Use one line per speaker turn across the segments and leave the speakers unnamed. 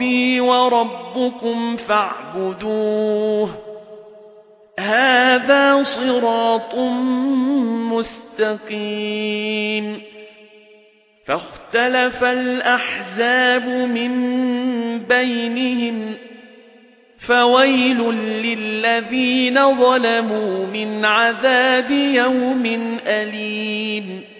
رَبِّي وَرَبُّكُمْ فَاعْبُدُوهُ. هَذَا صِرَاطٌ مُسْتَقِيمٌ. فَاخْتَلَفَ الْأَحْزَابُ مِنْ بَيْنِهِمْ فَوَيْلٌ لِّلَّذِينَ ظَلَمُوا مِنْ عَذَابِ يَوْمٍ أَلِيمٍ.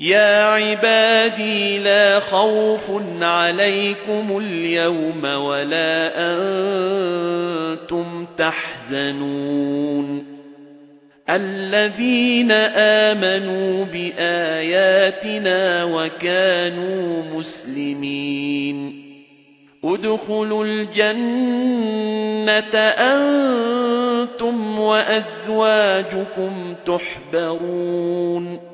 يَا عِبَادِي لَا خَوْفٌ عَلَيْكُمُ الْيَوْمَ وَلَا أَنْتُمْ تَحْزَنُونَ الَّذِينَ آمَنُوا بِآيَاتِنَا وَكَانُوا مُسْلِمِينَ ادخلوا الجنة أنتم وأزواجكم تحبرون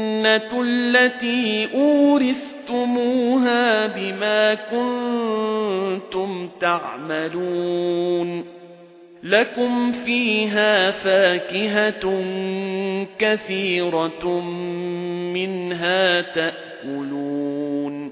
الجنة التي أورثتموها بما كنتم تعملون. لكم فيها فاكهة كثيرة منها تأكلون.